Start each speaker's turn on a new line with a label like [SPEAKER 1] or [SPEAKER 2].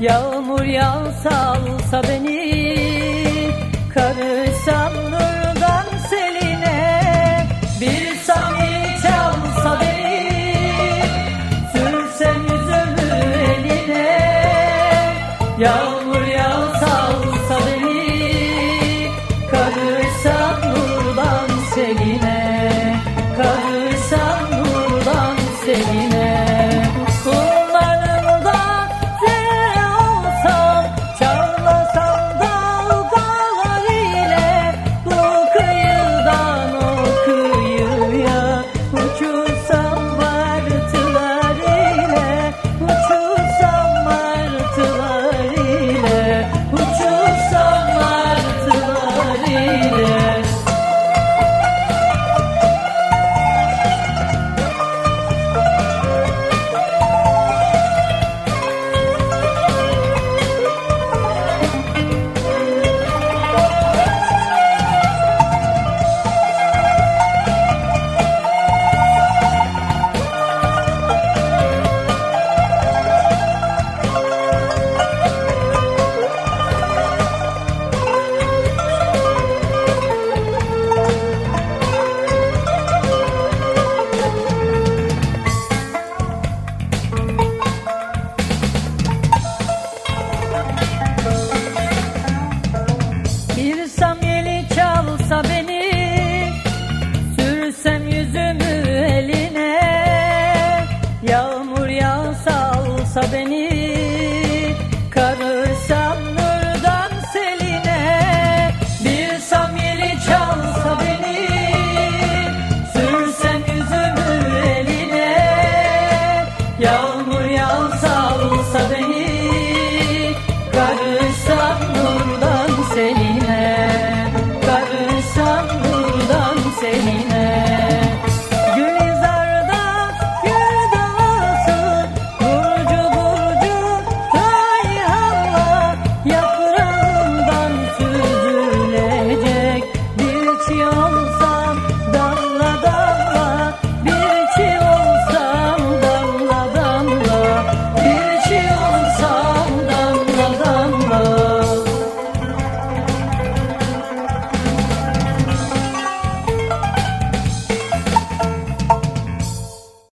[SPEAKER 1] Yağmur yağsa alsa beni Karışsam nurdan seline. Bir sami çalsa beni Sürsem yüzümü eline. Yağmur yağsa beni Karışsam nurdan seline. Karışsam Bir samyeli çalsa beni Sürsem yüzümü eline. Yağmur yağsa alsa beni Karışsam nurdan seline. Bir samyeli çalsa beni Sürsem yüzümü eline. Yağmur yağsa alsa beni Karışsam nurdan seline Karışsam nurdan seline